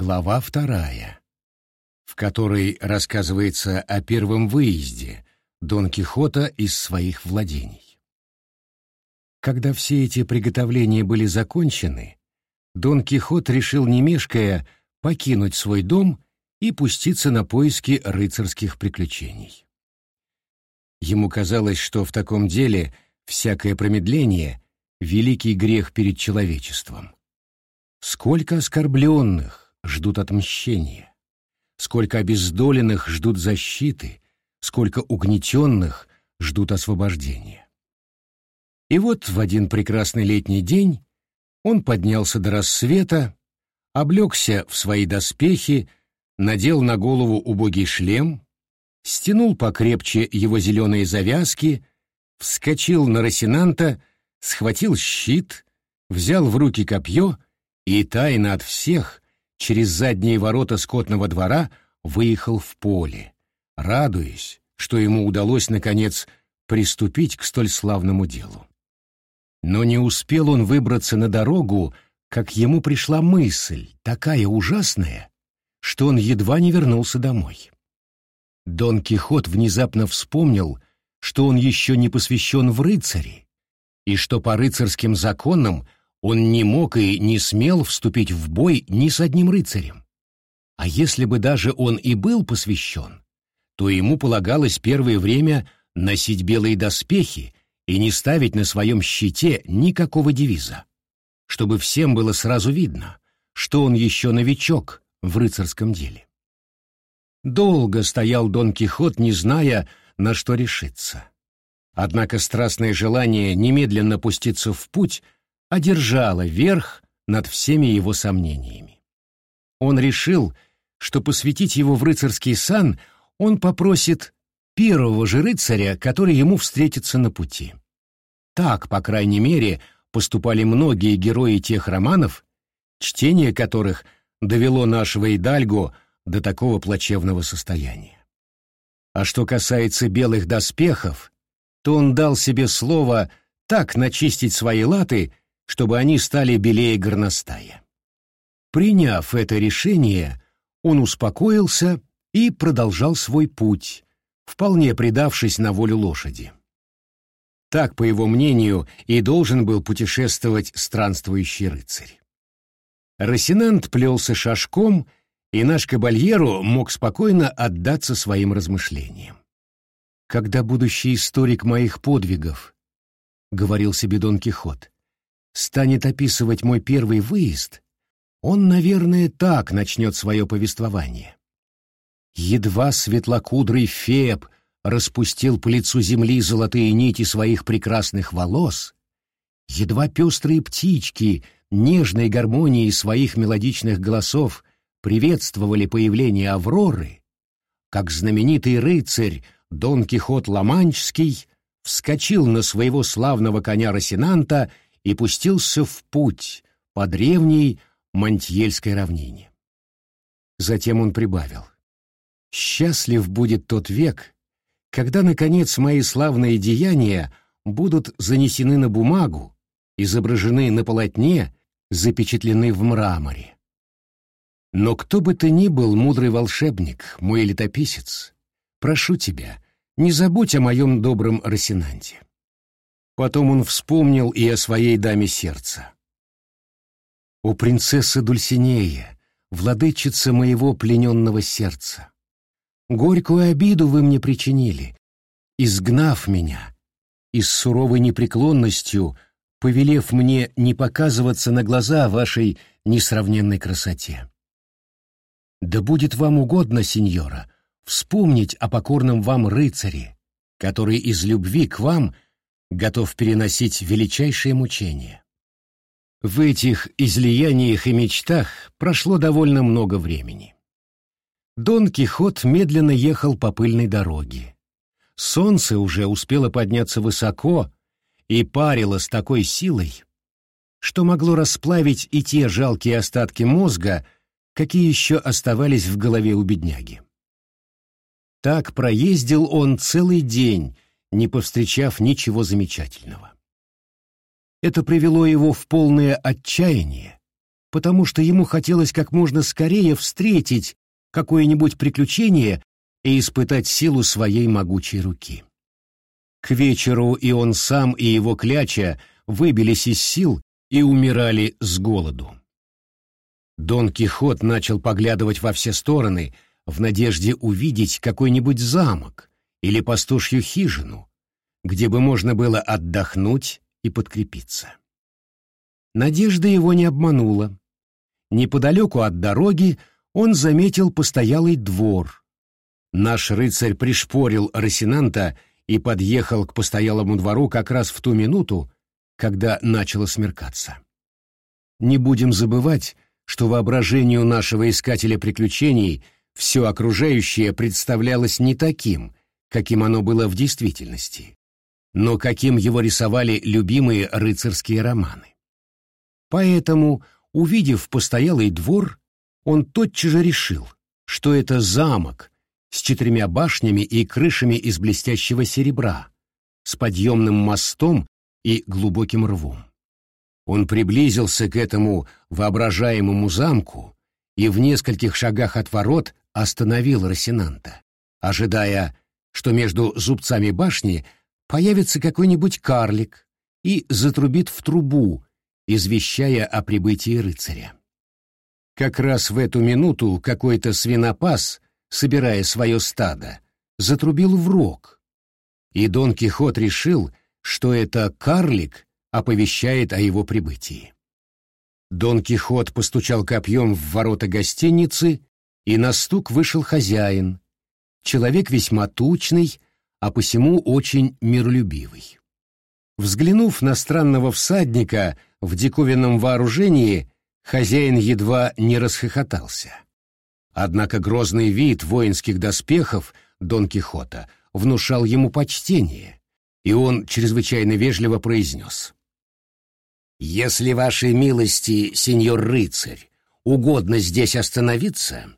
Глава вторая, в которой рассказывается о первом выезде Дон Кихота из своих владений. Когда все эти приготовления были закончены, Дон Кихот решил, не мешкая, покинуть свой дом и пуститься на поиски рыцарских приключений. Ему казалось, что в таком деле всякое промедление — великий грех перед человечеством. Сколько оскорбленных ждут отмщения, сколько обездоленных ждут защиты, сколько угнетенных ждут освобождения. И вот в один прекрасный летний день он поднялся до рассвета, облегся в свои доспехи, надел на голову убогий шлем, стянул покрепче его зеленые завязки, вскочил на Росинанта, схватил щит, взял в руки копье и тайно от всех через задние ворота скотного двора выехал в поле, радуясь, что ему удалось, наконец, приступить к столь славному делу. Но не успел он выбраться на дорогу, как ему пришла мысль, такая ужасная, что он едва не вернулся домой. Дон Кихот внезапно вспомнил, что он еще не посвящен в рыцари, и что по рыцарским законам он не мог и не смел вступить в бой ни с одним рыцарем. А если бы даже он и был посвящен, то ему полагалось первое время носить белые доспехи и не ставить на своем щите никакого девиза, чтобы всем было сразу видно, что он еще новичок в рыцарском деле. Долго стоял Дон Кихот, не зная, на что решиться. Однако страстное желание немедленно пуститься в путь одержало верх над всеми его сомнениями. Он решил, что посвятить его в рыцарский сан он попросит первого же рыцаря, который ему встретится на пути. Так, по крайней мере, поступали многие герои тех романов, чтение которых довело нашего Идальго до такого плачевного состояния. А что касается белых доспехов, то он дал себе слово так начистить свои латы, чтобы они стали белее горностая. Приняв это решение, он успокоился и продолжал свой путь, вполне предавшись на волю лошади. Так, по его мнению, и должен был путешествовать странствующий рыцарь. Росинант плелся шашком и наш кабальеро мог спокойно отдаться своим размышлениям. «Когда будущий историк моих подвигов, — говорил себе Дон Кихот, — станет описывать мой первый выезд, он, наверное, так начнет свое повествование. Едва светлокудрый Феб распустил по лицу земли золотые нити своих прекрасных волос, едва пестрые птички нежной гармонией своих мелодичных голосов приветствовали появление Авроры, как знаменитый рыцарь Дон Кихот Ламанчский вскочил на своего славного коня Росинанта и пустился в путь по древней Монтьельской равнине. Затем он прибавил. «Счастлив будет тот век, когда, наконец, мои славные деяния будут занесены на бумагу, изображены на полотне, запечатлены в мраморе. Но кто бы ты ни был, мудрый волшебник, мой летописец, прошу тебя, не забудь о моем добром Росинанте. Потом он вспомнил и о своей даме сердца. «О принцесса Дульсинея, владычица моего плененного сердца! Горькую обиду вы мне причинили, изгнав меня, и с суровой непреклонностью повелев мне не показываться на глаза вашей несравненной красоте. Да будет вам угодно, сеньора, вспомнить о покорном вам рыцаре, который из любви к вам готов переносить величайшие мучения. В этих излияниях и мечтах прошло довольно много времени. Дон Кихот медленно ехал по пыльной дороге. Солнце уже успело подняться высоко и парило с такой силой, что могло расплавить и те жалкие остатки мозга, какие еще оставались в голове у бедняги. Так проездил он целый день, не повстречав ничего замечательного. Это привело его в полное отчаяние, потому что ему хотелось как можно скорее встретить какое-нибудь приключение и испытать силу своей могучей руки. К вечеру и он сам, и его кляча выбились из сил и умирали с голоду. Дон Кихот начал поглядывать во все стороны в надежде увидеть какой-нибудь замок или пастушью хижину, где бы можно было отдохнуть и подкрепиться. Надежда его не обманула. Неподалеку от дороги он заметил постоялый двор. Наш рыцарь пришпорил Росинанта и подъехал к постоялому двору как раз в ту минуту, когда начало смеркаться. Не будем забывать, что воображению нашего искателя приключений все окружающее представлялось не таким, каким оно было в действительности, но каким его рисовали любимые рыцарские романы. Поэтому, увидев постоялый двор, он тотчас же решил, что это замок с четырьмя башнями и крышами из блестящего серебра, с подъемным мостом и глубоким рвом. Он приблизился к этому воображаемому замку и в нескольких шагах от ворот остановил Росинанта, ожидая, что между зубцами башни появится какой-нибудь карлик и затрубит в трубу, извещая о прибытии рыцаря. Как раз в эту минуту какой-то свинопас, собирая свое стадо, затрубил в рог, и Дон Кихот решил, что это карлик оповещает о его прибытии. Дон Кихот постучал копьем в ворота гостиницы, и на стук вышел хозяин, человек весьма тучный, а посему очень миролюбивый. Взглянув на странного всадника в диковинном вооружении, хозяин едва не расхохотался. Однако грозный вид воинских доспехов Дон Кихота внушал ему почтение, и он чрезвычайно вежливо произнес. «Если вашей милости, сеньор рыцарь, угодно здесь остановиться,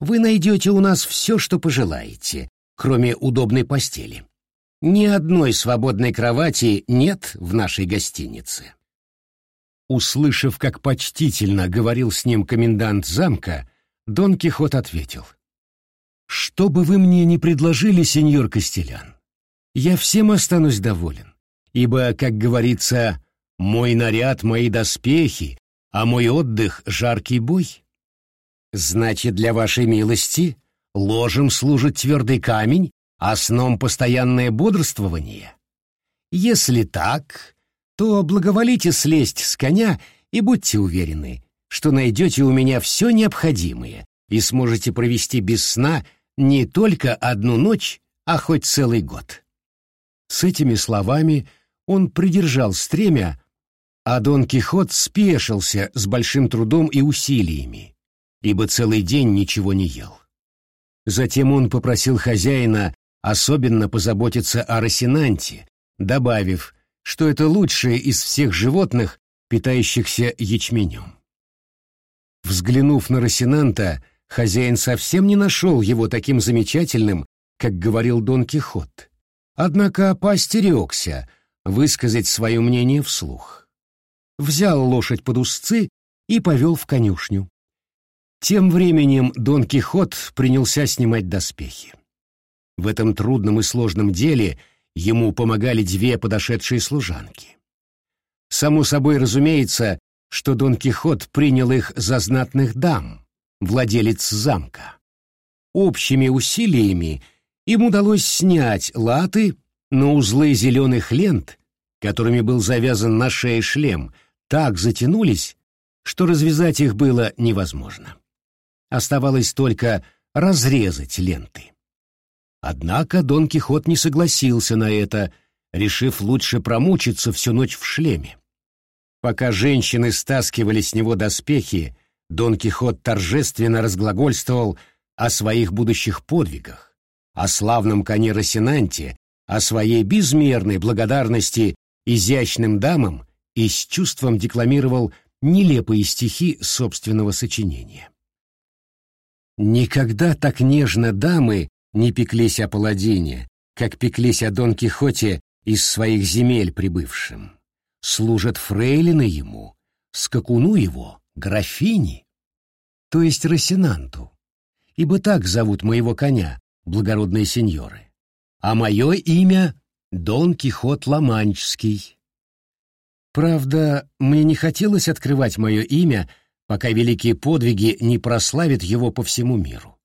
вы найдете у нас все, что пожелаете, кроме удобной постели. Ни одной свободной кровати нет в нашей гостинице». Услышав, как почтительно говорил с ним комендант замка, Дон Кихот ответил. «Что бы вы мне ни предложили, сеньор Костелян, я всем останусь доволен, ибо, как говорится, мой наряд — мои доспехи, а мой отдых — жаркий бой. Значит, для вашей милости ложем служит твердый камень, а сном постоянное бодрствование. Если так, то благоволите слезть с коня и будьте уверены, что найдете у меня все необходимое и сможете провести без сна не только одну ночь, а хоть целый год. С этими словами он придержал стремя, а Дон Кихот спешился с большим трудом и усилиями, ибо целый день ничего не ел. Затем он попросил хозяина особенно позаботиться о Росинанте, добавив, что это лучшее из всех животных, питающихся ячменем. Взглянув на Росинанта, хозяин совсем не нашел его таким замечательным, как говорил Дон Кихот. Однако поостерегся высказать свое мнение вслух. Взял лошадь под узцы и повел в конюшню. Тем временем Дон Кихот принялся снимать доспехи. В этом трудном и сложном деле ему помогали две подошедшие служанки. Само собой разумеется, что Дон Кихот принял их за знатных дам, владелец замка. Общими усилиями им удалось снять латы, но узлы зеленых лент, которыми был завязан на шее шлем, так затянулись, что развязать их было невозможно. Оставалось только разрезать ленты. Однако Дон Кихот не согласился на это, решив лучше промучиться всю ночь в шлеме. Пока женщины стаскивали с него доспехи, Дон Кихот торжественно разглагольствовал о своих будущих подвигах, о славном коне Росинанте, о своей безмерной благодарности изящным дамам и с чувством декламировал нелепые стихи собственного сочинения. Никогда так нежно дамы не пеклись о паладине, как пеклись о Дон Кихоте из своих земель прибывшим. Служат фрейлины ему, скакуну его, графини, то есть Росинанту, ибо так зовут моего коня, благородные сеньоры, а мое имя — Дон Кихот Ламанчский. Правда, мне не хотелось открывать мое имя, пока великие подвиги не прославят его по всему миру.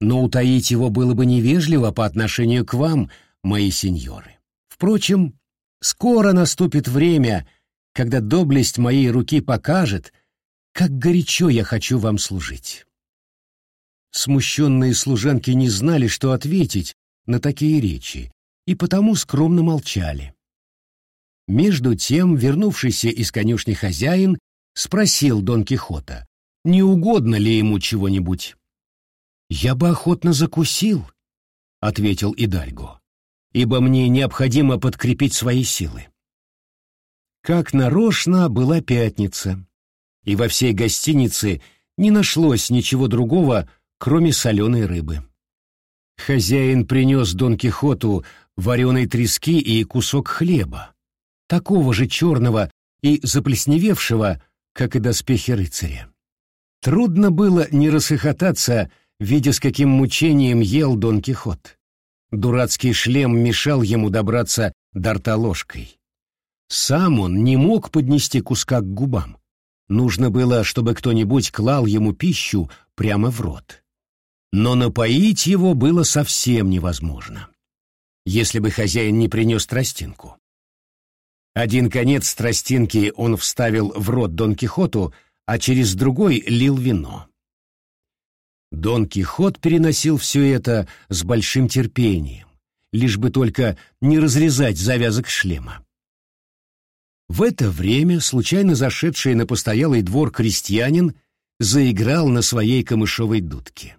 Но утаить его было бы невежливо по отношению к вам, мои сеньоры. Впрочем, скоро наступит время, когда доблесть моей руки покажет, как горячо я хочу вам служить. Смущенные служанки не знали, что ответить на такие речи, и потому скромно молчали. Между тем, вернувшийся из конюшни хозяин спросил Дон Кихота, не угодно ли ему чего-нибудь. «Я бы охотно закусил», — ответил Идальго, «ибо мне необходимо подкрепить свои силы». Как нарочно была пятница, и во всей гостинице не нашлось ничего другого, кроме соленой рыбы. Хозяин принес Дон Кихоту вареной трески и кусок хлеба, такого же черного и заплесневевшего, как и доспехи рыцаря. Трудно было не рассыхотаться, видя, с каким мучением ел Дон Кихот. Дурацкий шлем мешал ему добраться до рта ложкой. Сам он не мог поднести куска к губам. Нужно было, чтобы кто-нибудь клал ему пищу прямо в рот. Но напоить его было совсем невозможно, если бы хозяин не принес тростинку. Один конец тростинки он вставил в рот Дон Кихоту, а через другой лил вино. Дон Кихот переносил все это с большим терпением, лишь бы только не разрезать завязок шлема. В это время случайно зашедший на постоялый двор крестьянин заиграл на своей камышовой дудке.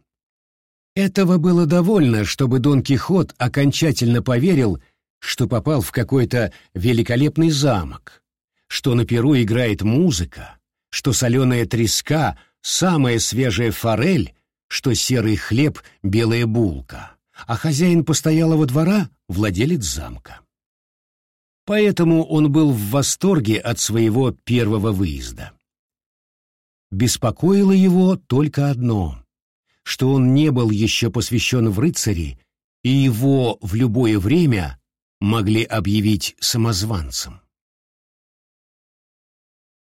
Этого было довольно, чтобы Дон Кихот окончательно поверил, что попал в какой-то великолепный замок, что на перу играет музыка, что соленая треска — самая свежая форель, что серый хлеб — белая булка, а хозяин постоялого двора — владелец замка. Поэтому он был в восторге от своего первого выезда. Беспокоило его только одно — что он не был еще посвящен в рыцари, и его в любое время могли объявить самозванцем.